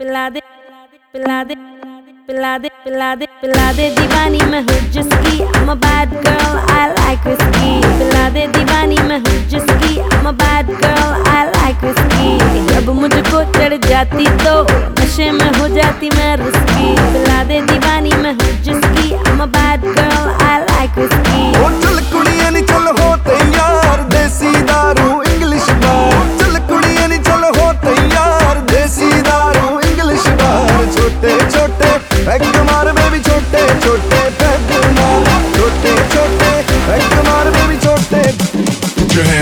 पिला दे पिला दे पिला दे पिला दे पिला दे। दीवानी मैं हूँ जिसकी, I'm a bad girl, I like whiskey पिला दे, दीवानी मैं हूँ जिसकी, I'm a bad girl, I like whiskey जब मुझको चढ़ जाती तो नशे में हो जाती मैं रिस्की पिला दे दीवानी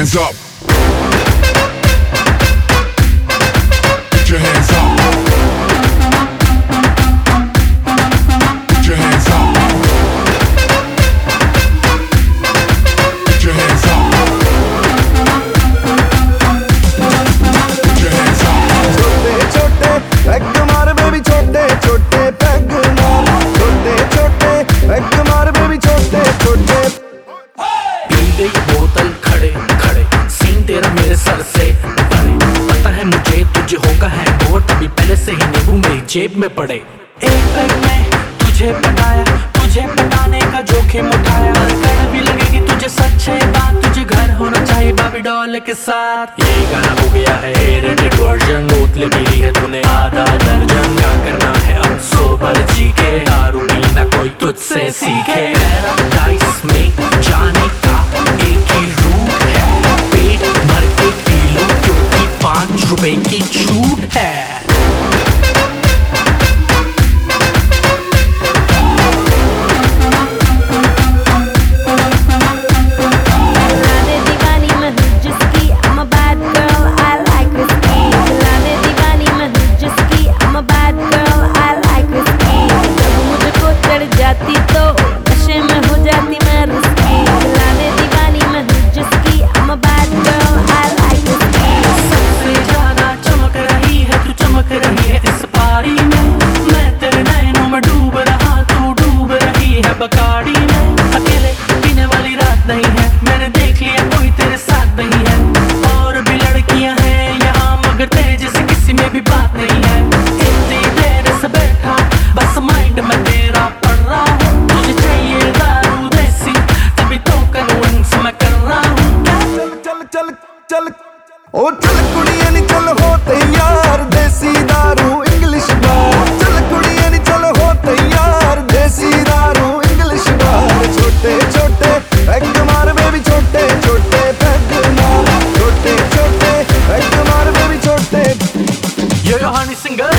hands up. मेरे सर से। परे पता है मुझे तुझे होगा है वो तभी पहले से ही नींबू मेरी जेब में पड़े। एक पैक में तुझे पटाया तुझे पटाने का जोखिम उठाया। कर भी लगेगी तुझे सच्चे बात, तुझे घर होना चाहिए बाबी डॉल के साथ। ये गाना हो गया है रेटेड वर्जन बोतले पी ली है तूने। आधा दर्जन क्या करना है अब सोबर जी के। दारू पीना कोई तुझसे सीखे। पैराडाइस में जाने Make it true. बकाड़ी में अकेले पीने वाली रात नहीं है। मैंने देख लिया, कोई तेरे साथ नहीं है। और भी लड़कियाँ हैं यहाँ, मगर तेरे जैसे किसी में भी बात नहीं है। इतनी देर से बैठा, बस माइंड में तेरा पड़ रहा हूँ। तुझे चाहिए दारू देसी तभी तो कन्विंस मैं कर रहा हूँ। चल चल चल चल। ओ, चल कुड़िए नी चल हो तैयार। देसी दारू, इंग्लिश पैक मार बेबी छोटे छोटे छोटे छोटे पैक मार छोटे honey singer.